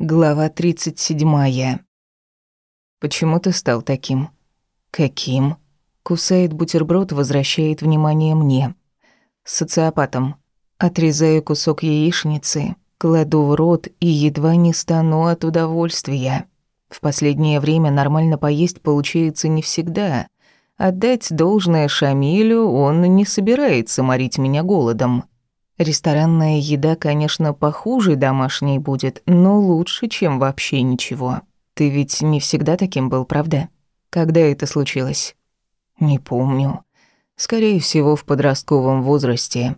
Глава 37. Почему ты стал таким? Каким? Кусает бутерброд, возвращает внимание мне. Социопатом. Отрезаю кусок яичницы, кладу в рот и едва не стану от удовольствия. В последнее время нормально поесть получается не всегда. Отдать должное Шамилю он не собирается морить меня голодом. Ресторанная еда, конечно, похуже домашней будет, но лучше, чем вообще ничего. Ты ведь не всегда таким был, правда? Когда это случилось? Не помню. Скорее всего, в подростковом возрасте.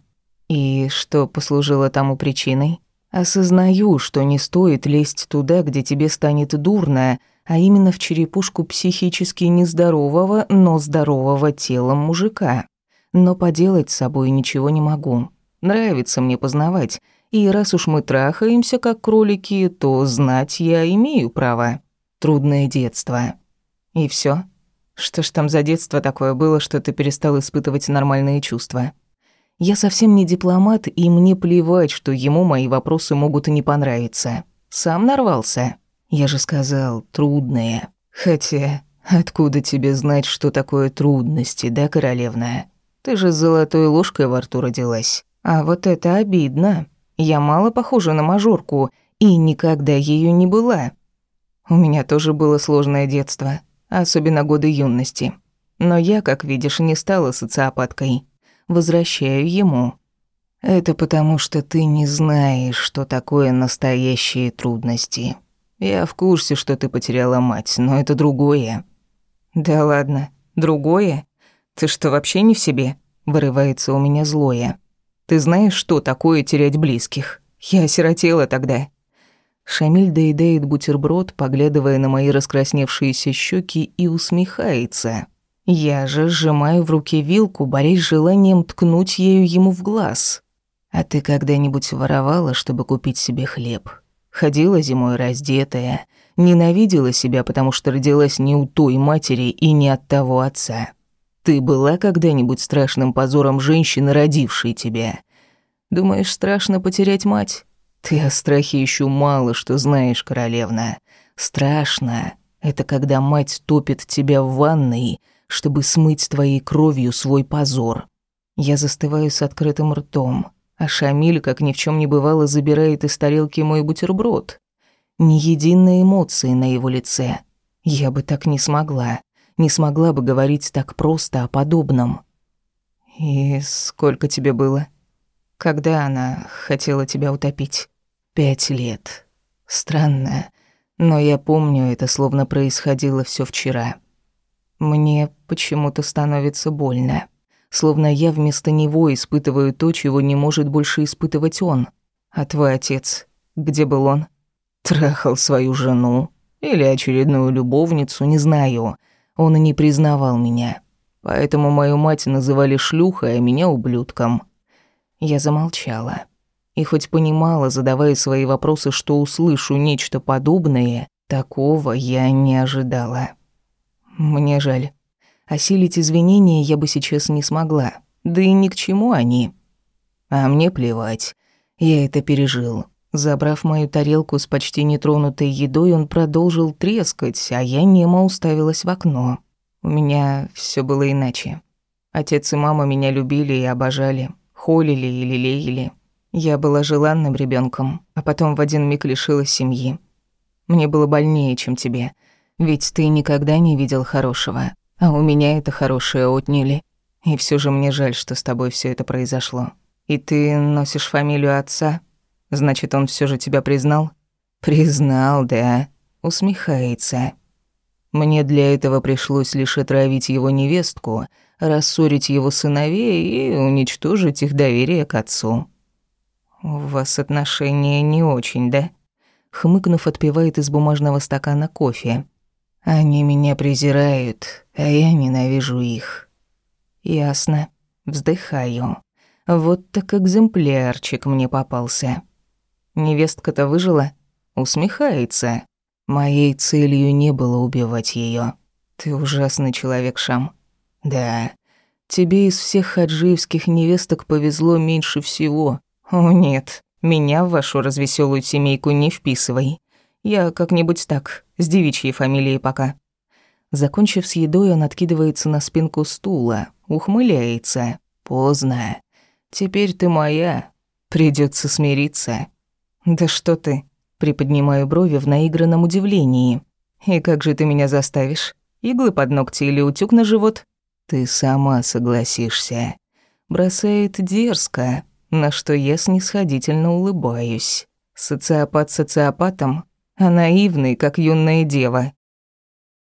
И что послужило тому причиной? Осознаю, что не стоит лезть туда, где тебе станет дурно, а именно в черепушку психически нездорового, но здорового телом мужика. Но поделать с собой ничего не могу. Нравится мне познавать, и раз уж мы трахаемся как кролики, то знать я имею право. Трудное детство. И все. Что ж там за детство такое было, что ты перестал испытывать нормальные чувства? Я совсем не дипломат, и мне плевать, что ему мои вопросы могут и не понравиться. Сам нарвался. Я же сказал, трудное. Хотя, откуда тебе знать, что такое трудности, да, королевна? Ты же с золотой ложкой во рту родилась. А вот это обидно. Я мало похожа на мажорку и никогда ею не была. У меня тоже было сложное детство, особенно годы юности. Но я, как видишь, не стала социопаткой. Возвращаю ему. Это потому, что ты не знаешь, что такое настоящие трудности. Я в курсе, что ты потеряла мать, но это другое. Да ладно, другое? Ты что, вообще не в себе? Вырывается у меня злое. Ты знаешь, что такое терять близких? Я осиротела тогда». Шамиль доедает бутерброд, поглядывая на мои раскрасневшиеся щеки и усмехается. Я же сжимаю в руке вилку, борясь с желанием ткнуть ею ему в глаз. «А ты когда-нибудь воровала, чтобы купить себе хлеб? Ходила зимой раздетая, ненавидела себя, потому что родилась не у той матери и не от того отца?» Ты была когда-нибудь страшным позором женщины, родившей тебя? Думаешь, страшно потерять мать? Ты о страхе еще мало что знаешь, королевна. Страшно — это когда мать топит тебя в ванной, чтобы смыть твоей кровью свой позор. Я застываю с открытым ртом, а Шамиль, как ни в чем не бывало, забирает из тарелки мой бутерброд. Ни единой эмоции на его лице. Я бы так не смогла не смогла бы говорить так просто о подобном. «И сколько тебе было? Когда она хотела тебя утопить?» «Пять лет. Странно, но я помню это, словно происходило все вчера. Мне почему-то становится больно, словно я вместо него испытываю то, чего не может больше испытывать он. А твой отец, где был он? Трахал свою жену или очередную любовницу, не знаю». Он и не признавал меня. Поэтому мою мать называли шлюхой, а меня ублюдком. Я замолчала. И хоть понимала, задавая свои вопросы, что услышу нечто подобное, такого я не ожидала. Мне жаль. Осилить извинения я бы сейчас не смогла. Да и ни к чему они. А мне плевать. Я это пережил. Забрав мою тарелку с почти нетронутой едой, он продолжил трескать, а я немо уставилась в окно. У меня все было иначе. Отец и мама меня любили и обожали, холили и лелеяли. Я была желанным ребенком, а потом в один миг лишилась семьи. Мне было больнее, чем тебе, ведь ты никогда не видел хорошего, а у меня это хорошее отняли. И все же мне жаль, что с тобой все это произошло. И ты носишь фамилию отца?» Значит, он все же тебя признал? Признал, да. Усмехается. Мне для этого пришлось лишь отравить его невестку, рассорить его сыновей и уничтожить их доверие к отцу. У вас отношения не очень, да? Хмыкнув, отпивает из бумажного стакана кофе. Они меня презирают, а я ненавижу их. Ясно. Вздыхаю. Вот так экземплярчик мне попался. Невестка-то выжила? Усмехается. Моей целью не было убивать ее. Ты ужасный человек, Шам. Да. Тебе из всех хаджиевских невесток повезло меньше всего. О нет, меня в вашу развеселую семейку не вписывай. Я как-нибудь так, с девичьей фамилией пока». Закончив с едой, он откидывается на спинку стула, ухмыляется. «Поздно. Теперь ты моя. Придется смириться». «Да что ты?» Приподнимаю брови в наигранном удивлении. «И как же ты меня заставишь? Иглы под ногти или утюг на живот?» «Ты сама согласишься». Бросает дерзко, на что я снисходительно улыбаюсь. Социопат социопатом, а наивный, как юная дева.